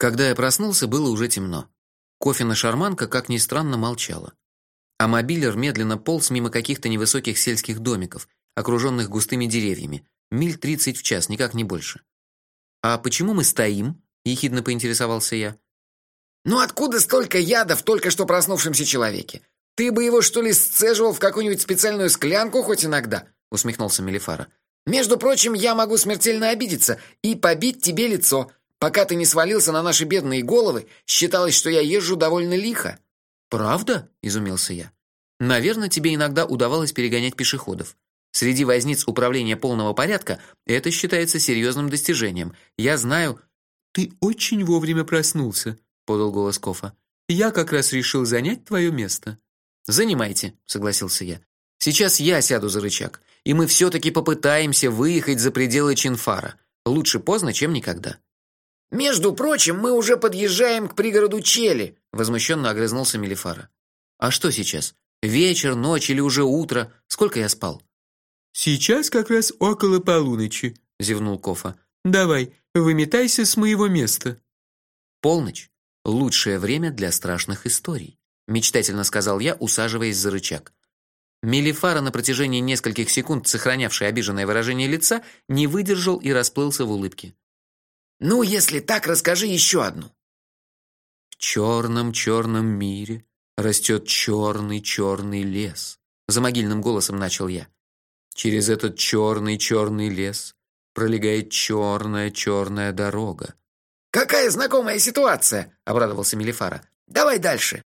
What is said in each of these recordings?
Когда я проснулся, было уже темно. Кофина шарманка, как ни странно, молчала. А мобилер медленно полз мимо каких-то невысоких сельских домиков, окруженных густыми деревьями, миль тридцать в час, никак не больше. А почему мы стоим? ехидно поинтересовался я. Ну откуда столько яда в только что проснувшемся человеке? Ты бы его что ли сцеживал в какую-нибудь специальную склянку хоть иногда? усмехнулся Мелифара. Между прочим, я могу смертельно обидеться и побить тебе лицо. Пока ты не свалился на наши бедные головы, считалось, что я езжу довольно лихо. Правда? изумился я. Наверное, тебе иногда удавалось перегонять пешеходов. Среди возниц управления полного порядка это считается серьезным достижением. Я знаю, ты очень вовремя проснулся, подал голос Кофа. Я как раз решил занять твое место. Занимайте, согласился я. Сейчас я сяду за рычаг, и мы все таки попытаемся выехать за пределы Чинфара. Лучше поздно, чем никогда. Между прочим, мы уже подъезжаем к пригороду Чели, возмущенно огрызнулся Мелифара. А что сейчас? Вечер, ночь или уже утро? Сколько я спал? Сейчас как раз около полуночи, зевнул Кофа. Давай, выметайся с моего места. Полночь лучшее время для страшных историй, мечтательно сказал я, усаживаясь за рычаг. Мелифара на протяжении нескольких секунд, сохранявший обиженное выражение лица, не выдержал и расплылся в улыбке. Ну, если так, расскажи еще одну. В черном черном мире растет черный черный лес. За могильным голосом начал я. Через этот черный черный лес пролегает черная черная дорога. Какая знакомая ситуация, обрадовался Мелифара. Давай дальше.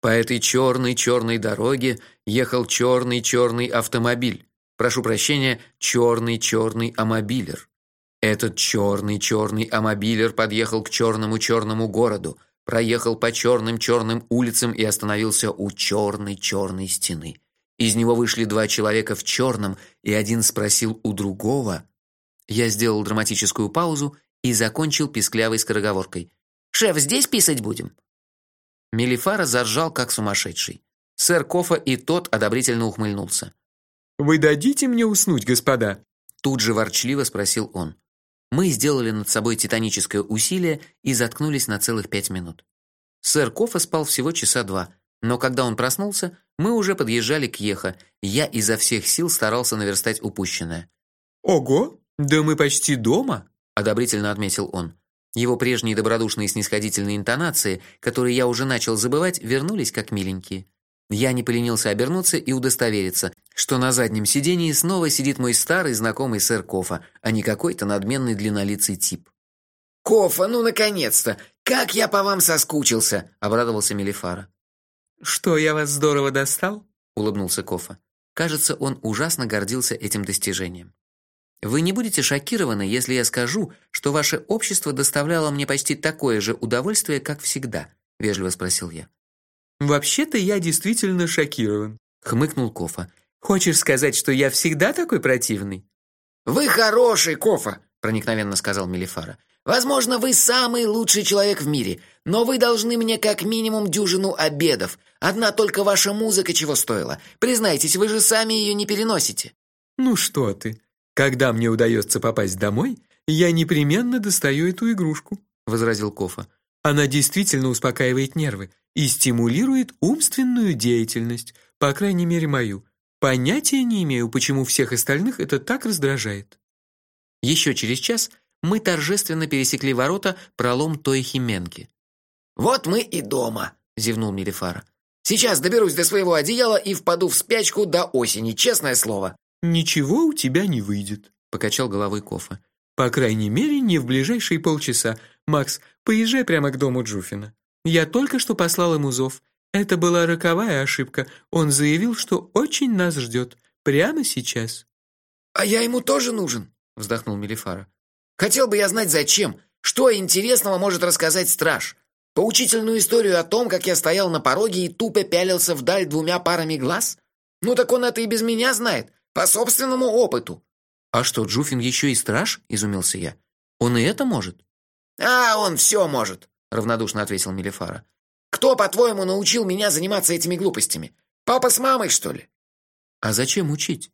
По этой черной черной дороге ехал черный черный автомобиль. Прошу прощения, черный черный амобилер. Этот черный черный амобилер подъехал к черному черному городу, проехал по черным черным улицам и остановился у черной черной стены. Из него вышли два человека в черном, и один спросил у другого. Я сделал драматическую паузу и закончил писклявой скороговоркой: "Шеф, здесь писать будем?" Мелифара заржал как сумасшедший. Сэр Кофа и тот одобрительно ухмыльнулся. Вы дадите мне уснуть, господа? Тут же ворчливо спросил он. Мы сделали над собой титаническое усилие и заткнулись на целых пять минут. Сэр Кофа спал всего часа два, но когда он проснулся, мы уже подъезжали к Еха. Я изо всех сил старался наверстать упущенное. Ого, да мы почти дома, одобрительно отметил он. Его прежние добродушные снисходительные интонации, которые я уже начал забывать, вернулись как миленькие. Я не поленился обернуться и удостовериться, что на заднем сидении снова сидит мой старый знакомый сэр Кофа, а не какой-то надменный длиннолицый тип. Кофа, ну наконец-то! Как я по вам соскучился, обрадовался Мелифара. Что, я вас здорово достал? улыбнулся Кофа. Кажется, он ужасно гордился этим достижением. Вы не будете шокированы, если я скажу, что ваше общество доставляло мне почти такое же удовольствие, как всегда, вежливо спросил я. Вообще-то я действительно шокирован, хмыкнул Кофа. Хочешь сказать, что я всегда такой противный? Вы хороший, Кофа, проникновенно сказал Мелифара. Возможно, вы самый лучший человек в мире, но вы должны мне как минимум дюжину обедов. Одна только ваша музыка чего стоила. Признайтесь, вы же сами ее не переносите. Ну что ты? Когда мне удается попасть домой, я непременно достаю эту игрушку, возразил Кофа. Она действительно успокаивает нервы и стимулирует умственную деятельность, по крайней мере, мою. Понятия не имею, почему всех остальных это так раздражает. Еще через час мы торжественно пересекли ворота пролом той Хименки. Вот мы и дома, зевнул Мелифара. Сейчас доберусь до своего одеяла и впаду в спячку до осени, честное слово. Ничего у тебя не выйдет, покачал головой Кофа. По крайней мере, не в ближайшие полчаса. Макс, поезжай прямо к дому Джуфина. Я только что послал ему зов. Это была роковая ошибка. Он заявил, что очень нас ждет. Прямо сейчас. А я ему тоже нужен, вздохнул Мелифара. Хотел бы я знать зачем. Что интересного может рассказать страж? Поучительную историю о том, как я стоял на пороге и тупо пялился вдаль двумя парами глаз? Ну так он это и без меня знает, по собственному опыту. А что, Джуфин еще и страж? изумился я. Он и это может? А, он все может равнодушно ответил Мелифара. Кто, по-твоему, научил меня заниматься этими глупостями? Папа с мамой, что ли? А зачем учить?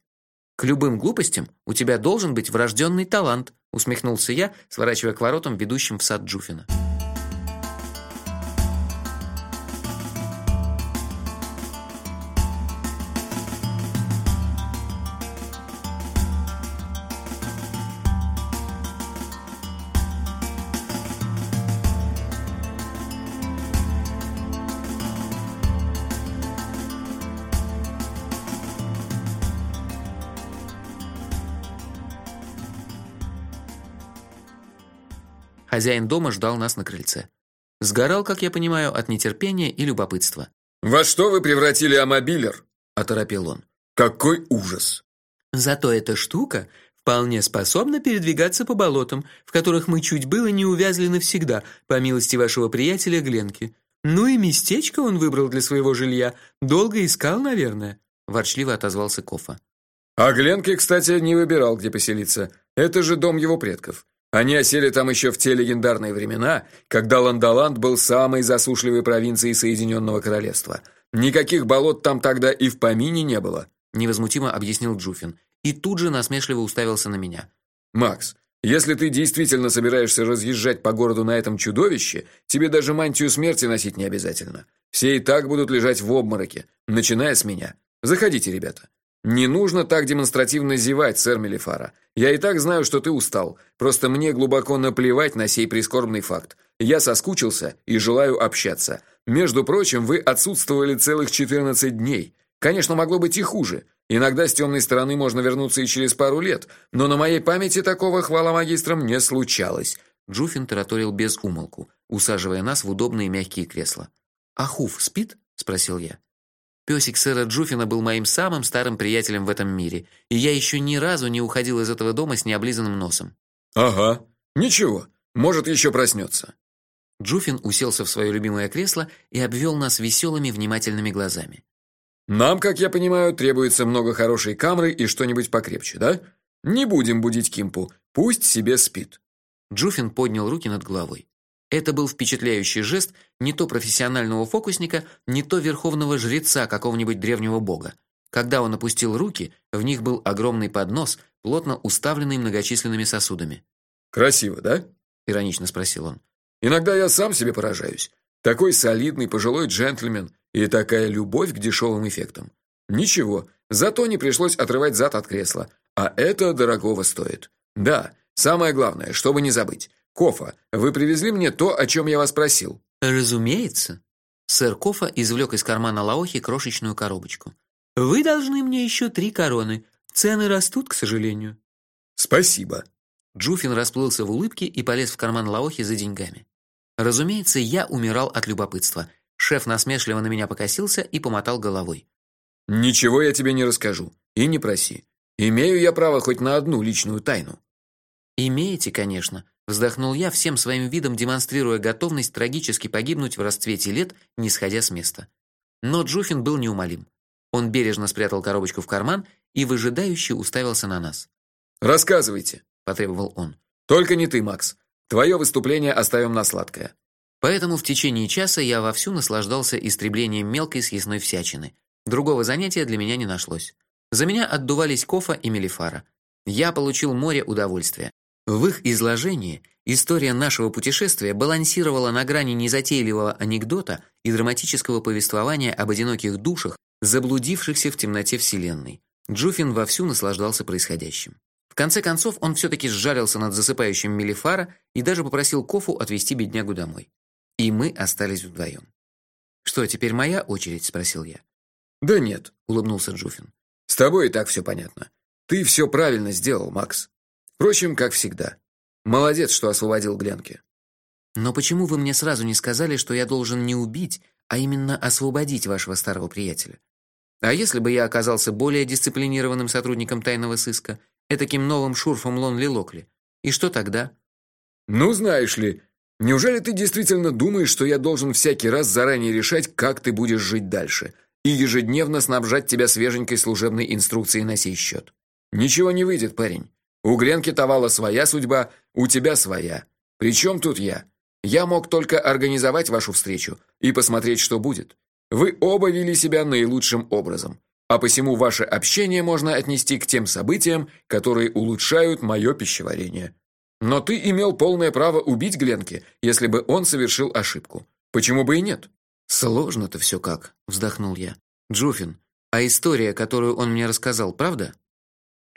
К любым глупостям у тебя должен быть врожденный талант, усмехнулся я, сворачивая к воротам, ведущим в сад Джуфина. Хозяин дома ждал нас на крыльце. Сгорал, как я понимаю, от нетерпения и любопытства. Во что вы превратили амобилер? оторопел он. Какой ужас. Зато эта штука вполне способна передвигаться по болотам, в которых мы чуть было не увязли навсегда, по милости вашего приятеля Гленки. Ну и местечко он выбрал для своего жилья, долго искал, наверное, ворчливо отозвался Кофа. А Гленки, кстати, не выбирал, где поселиться. Это же дом его предков. Они осели там еще в те легендарные времена, когда Ландоланд был самой засушливой провинцией Соединенного королевства. Никаких болот там тогда и в помине не было, невозмутимо объяснил Джуфин и тут же насмешливо уставился на меня. Макс, если ты действительно собираешься разъезжать по городу на этом чудовище, тебе даже мантию смерти носить не обязательно. Все и так будут лежать в обмороке, начиная с меня. Заходите, ребята. Не нужно так демонстративно зевать, сэр Мелифара. Я и так знаю, что ты устал. Просто мне глубоко наплевать на сей прискорбный факт. Я соскучился и желаю общаться. Между прочим, вы отсутствовали целых 14 дней. Конечно, могло быть и хуже. Иногда с темной стороны можно вернуться и через пару лет, но на моей памяти такого хвала магистрам не случалось. Джуфин тараторил без умолку, усаживая нас в удобные мягкие кресла. "Ахуф спит?" спросил я. Песик сэра Джуфина был моим самым старым приятелем в этом мире, и я еще ни разу не уходил из этого дома с необлизанным носом. Ага. Ничего, может еще проснется». Джуфин уселся в свое любимое кресло и обвел нас веселыми внимательными глазами. Нам, как я понимаю, требуется много хорошей камры и что-нибудь покрепче, да? Не будем будить Кимпу, пусть себе спит. Джуфин поднял руки над головой. Это был впечатляющий жест не то профессионального фокусника, не то верховного жреца какого-нибудь древнего бога. Когда он опустил руки, в них был огромный поднос, плотно уставленный многочисленными сосудами. Красиво, да? иронично спросил он. Иногда я сам себе поражаюсь. Такой солидный пожилой джентльмен и такая любовь к дешевым эффектам. Ничего, зато не пришлось отрывать зад от кресла, а это дорогого стоит. Да, самое главное, чтобы не забыть. Кофа, вы привезли мне то, о чем я вас просил? Разумеется. Сэр Кофа извлек из кармана Лаохи крошечную коробочку. Вы должны мне еще три короны. Цены растут, к сожалению. Спасибо. Джуфин расплылся в улыбке и полез в карман Лаохи за деньгами. Разумеется, я умирал от любопытства. Шеф насмешливо на меня покосился и помотал головой. Ничего я тебе не расскажу и не проси. Имею я право хоть на одну личную тайну. Имеете, конечно, Вздохнул я, всем своим видом демонстрируя готовность трагически погибнуть в расцвете лет, не сходя с места. Но Джуфин был неумолим. Он бережно спрятал коробочку в карман и выжидающе уставился на нас. "Рассказывайте", потребовал он. "Только не ты, Макс. Твое выступление оставим на сладкое". Поэтому в течение часа я вовсю наслаждался истреблением мелкой съестной всячины. Другого занятия для меня не нашлось. За меня отдувались Кофа и Мелифара. Я получил море удовольствия. В их изложении история нашего путешествия балансировала на грани незатейливого анекдота и драматического повествования об одиноких душах, заблудившихся в темноте вселенной. Джуфин вовсю наслаждался происходящим. В конце концов, он все таки сжалился над засыпающим Мелифара и даже попросил Кофу отвезти беднягу домой. И мы остались вдвоем. "Что, теперь моя очередь?" спросил я. "Да нет", улыбнулся Джуфин. "С тобой и так все понятно. Ты все правильно сделал, Макс. Впрочем, как всегда. Молодец, что освободил Гленки. Но почему вы мне сразу не сказали, что я должен не убить, а именно освободить вашего старого приятеля? А если бы я оказался более дисциплинированным сотрудником тайного сыска, этаким новым шурфом Лонли Локли? И что тогда? Ну, знаешь ли, неужели ты действительно думаешь, что я должен всякий раз заранее решать, как ты будешь жить дальше, и ежедневно снабжать тебя свеженькой служебной инструкцией на сей счет? Ничего не выйдет, парень. У Гленки Тавала своя судьба, у тебя своя. Причем тут я? Я мог только организовать вашу встречу и посмотреть, что будет. Вы оба вели себя наилучшим образом, а посему ваше общение можно отнести к тем событиям, которые улучшают мое пищеварение. Но ты имел полное право убить Гленки, если бы он совершил ошибку. Почему бы и нет? Сложно-то все как, вздохнул я. Джуфин, а история, которую он мне рассказал, правда?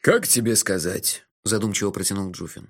Как тебе сказать? Задумчиво протянул Джуфин.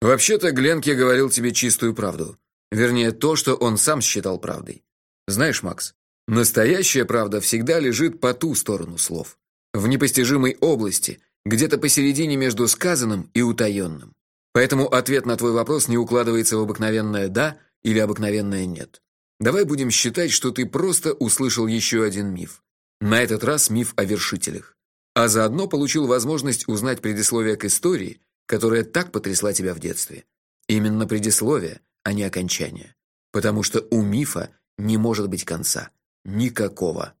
Вообще-то Гленке говорил тебе чистую правду, вернее, то, что он сам считал правдой. Знаешь, Макс, настоящая правда всегда лежит по ту сторону слов, в непостижимой области, где-то посередине между сказанным и утаённым. Поэтому ответ на твой вопрос не укладывается в обыкновенное да или обыкновенное нет. Давай будем считать, что ты просто услышал еще один миф. На этот раз миф о вершителях. А заодно получил возможность узнать предисловие к истории, которая так потрясла тебя в детстве. Именно предисловие, а не окончание. Потому что у мифа не может быть конца. Никакого.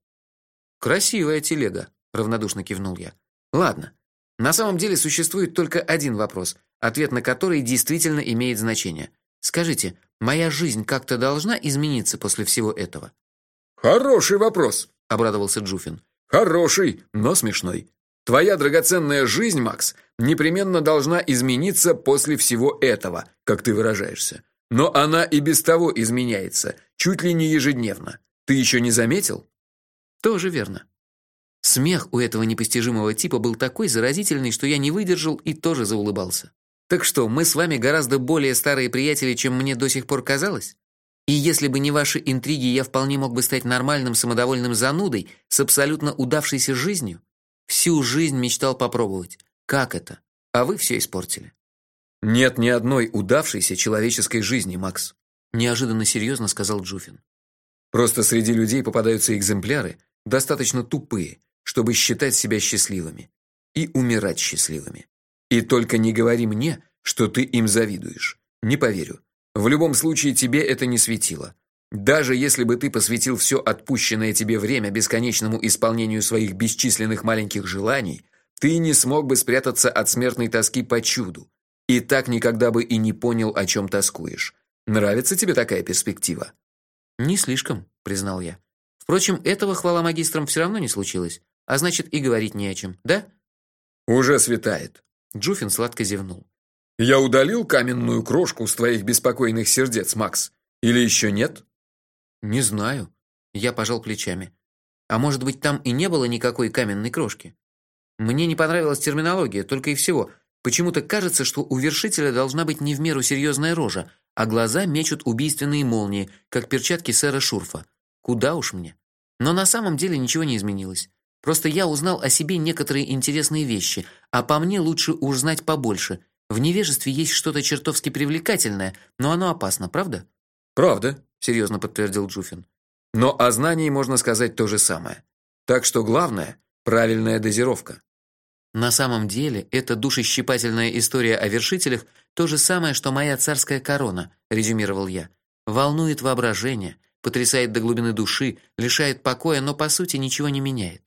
Красивая телега, равнодушно кивнул я. Ладно. На самом деле существует только один вопрос, ответ на который действительно имеет значение. Скажите, моя жизнь как-то должна измениться после всего этого? Хороший вопрос, обрадовался Джуфин. Хороший, но смешной. Твоя драгоценная жизнь, Макс, непременно должна измениться после всего этого, как ты выражаешься. Но она и без того изменяется, чуть ли не ежедневно. Ты еще не заметил? Тоже верно. Смех у этого непостижимого типа был такой заразительный, что я не выдержал и тоже заулыбался. Так что, мы с вами гораздо более старые приятели, чем мне до сих пор казалось? И если бы не ваши интриги, я вполне мог бы стать нормальным самодовольным занудой с абсолютно удавшейся жизнью. Всю жизнь мечтал попробовать. Как это? А вы все испортили. Нет ни одной удавшейся человеческой жизни, Макс, неожиданно серьезно сказал Джуфин. Просто среди людей попадаются экземпляры, достаточно тупые, чтобы считать себя счастливыми и умирать счастливыми. И только не говори мне, что ты им завидуешь. Не поверю. В любом случае тебе это не светило. Даже если бы ты посвятил все отпущенное тебе время бесконечному исполнению своих бесчисленных маленьких желаний, ты не смог бы спрятаться от смертной тоски по чуду. И так никогда бы и не понял, о чем тоскуешь. Нравится тебе такая перспектива? Не слишком, признал я. Впрочем, этого хвала магистрам все равно не случилось, а значит и говорить не о чем, да? Уже светает. Джуфин сладко зевнул. Я удалил каменную крошку с твоих беспокойных сердец, Макс. Или еще нет? Не знаю. Я пожал плечами. А может быть, там и не было никакой каменной крошки? Мне не понравилась терминология, только и всего. Почему-то кажется, что у вершителя должна быть не в меру серьезная рожа, а глаза мечут убийственные молнии, как перчатки сэра Шурфа. Куда уж мне. Но на самом деле ничего не изменилось. Просто я узнал о себе некоторые интересные вещи, а по мне лучше узнать побольше. В невежестве есть что-то чертовски привлекательное, но оно опасно, правда? Правда, серьезно подтвердил Джуфин. Но о знании можно сказать то же самое. Так что главное правильная дозировка. На самом деле, эта душещипательная история о вершителях то же самое, что моя царская корона, резюмировал я. Волнует воображение, потрясает до глубины души, лишает покоя, но по сути ничего не меняет.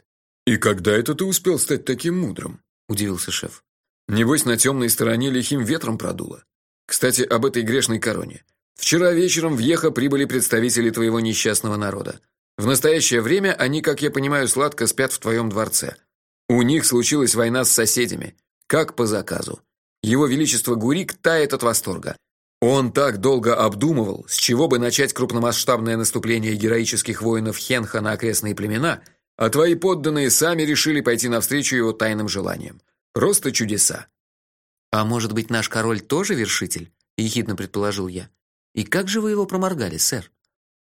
«И когда это ты успел стать таким мудрым?» – удивился шеф. «Небось, на темной стороне лихим ветром продуло. Кстати, об этой грешной короне. Вчера вечером в Ехо прибыли представители твоего несчастного народа. В настоящее время они, как я понимаю, сладко спят в твоем дворце. У них случилась война с соседями, как по заказу. Его величество Гурик тает от восторга. Он так долго обдумывал, с чего бы начать крупномасштабное наступление героических воинов Хенха на окрестные племена – а твои подданные сами решили пойти навстречу его тайным желаниям. Просто чудеса. А может быть, наш король тоже вершитель? ехидно предположил я. И как же вы его проморгали, сэр?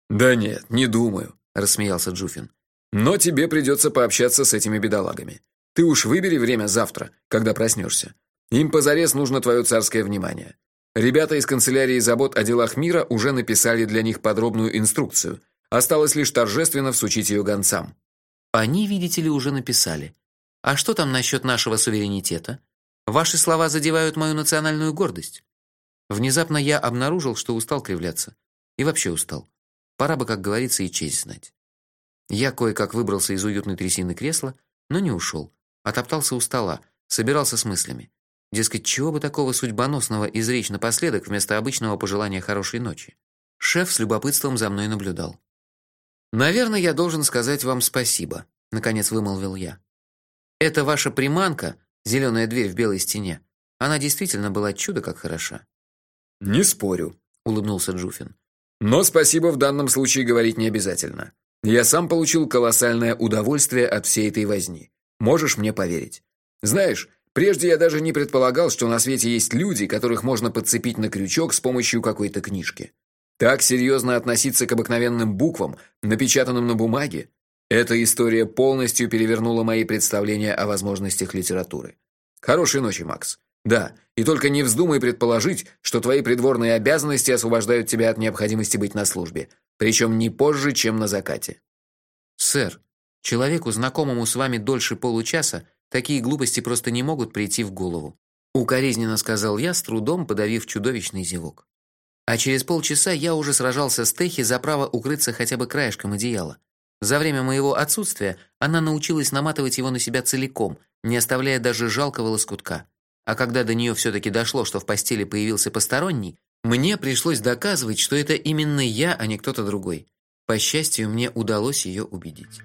Да нет, не думаю, рассмеялся Джуфин. Но тебе придется пообщаться с этими бедолагами. Ты уж выбери время завтра, когда проснешься. Им позарез нужно твое царское внимание. Ребята из канцелярии забот о делах мира уже написали для них подробную инструкцию. Осталось лишь торжественно всучить ее гонцам. Они, видите ли, уже написали. А что там насчет нашего суверенитета? Ваши слова задевают мою национальную гордость. Внезапно я обнаружил, что устал кривляться. И вообще устал. Пора бы, как говорится, и честь знать. Я кое-как выбрался из уютной трясины кресла, но не ушел. Отоптался у стола, собирался с мыслями. Дескать, чего бы такого судьбоносного изречь напоследок вместо обычного пожелания хорошей ночи? Шеф с любопытством за мной наблюдал. Наверное, я должен сказать вам спасибо, наконец вымолвил я. Это ваша приманка, зеленая дверь в белой стене. Она действительно была чудо как хороша. Не спорю, улыбнулся Джуфин. Но спасибо в данном случае говорить не обязательно. Я сам получил колоссальное удовольствие от всей этой возни. Можешь мне поверить? Знаешь, прежде я даже не предполагал, что на свете есть люди, которых можно подцепить на крючок с помощью какой-то книжки. Так серьезно относиться к обыкновенным буквам, напечатанным на бумаге? Эта история полностью перевернула мои представления о возможностях литературы. Хорошей ночи, Макс. Да, и только не вздумай предположить, что твои придворные обязанности освобождают тебя от необходимости быть на службе, причем не позже, чем на закате. Сэр, человеку, знакомому с вами дольше получаса, такие глупости просто не могут прийти в голову, укоризненно сказал я, с трудом подавив чудовищный зевок. А через полчаса я уже сражался с Техи за право укрыться хотя бы краешком одеяла. За время моего отсутствия она научилась наматывать его на себя целиком, не оставляя даже жалкого лоскутка. А когда до нее все таки дошло, что в постели появился посторонний, мне пришлось доказывать, что это именно я, а не кто-то другой. По счастью, мне удалось ее убедить.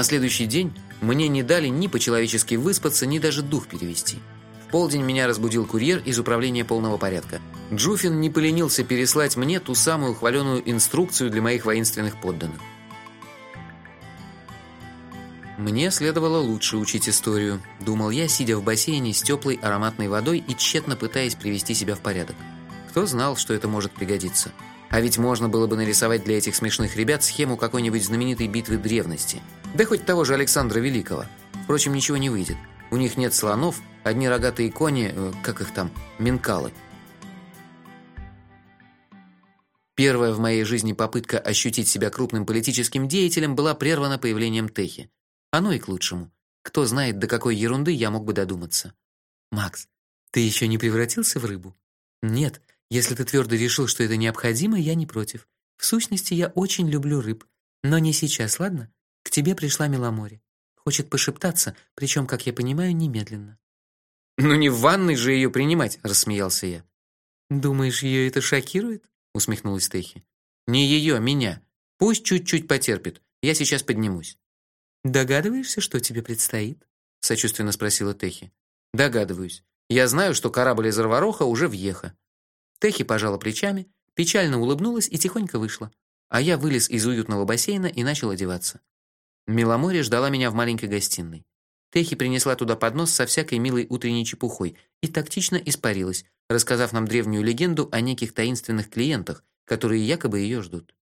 На следующий день мне не дали ни по-человечески выспаться, ни даже дух перевести. В полдень меня разбудил курьер из управления полного порядка. Джуфин не поленился переслать мне ту самую хваленую инструкцию для моих воинственных подданных. Мне следовало лучше учить историю, думал я, сидя в бассейне с теплой ароматной водой и тщетно пытаясь привести себя в порядок. Кто знал, что это может пригодиться? А ведь можно было бы нарисовать для этих смешных ребят схему какой-нибудь знаменитой битвы древности. Да хоть того же Александра Великого. Впрочем, ничего не выйдет. У них нет слонов, одни рогатые кони, э, как их там, минкалы. Первая в моей жизни попытка ощутить себя крупным политическим деятелем была прервана появлением Техи. Оно и к лучшему. Кто знает, до какой ерунды я мог бы додуматься. Макс, ты еще не превратился в рыбу? Нет, если ты твердо решил, что это необходимо, я не против. В сущности, я очень люблю рыб, но не сейчас, ладно? К тебе пришла Миломоре. Хочет пошептаться, причем, как я понимаю, немедленно. Ну не в ванной же ее принимать, рассмеялся я. Думаешь, ее это шокирует? усмехнулась Техи. Не ее, меня. Пусть чуть-чуть потерпит. Я сейчас поднимусь. Догадываешься, что тебе предстоит? сочувственно спросила Техи. Догадываюсь. Я знаю, что корабль из Арвароха уже въехал. Техи пожала плечами, печально улыбнулась и тихонько вышла. А я вылез из уютного бассейна и начал одеваться. Миломоре ждала меня в маленькой гостиной. Техи принесла туда поднос со всякой милой утренней чепухой и тактично испарилась, рассказав нам древнюю легенду о неких таинственных клиентах, которые якобы ее ждут.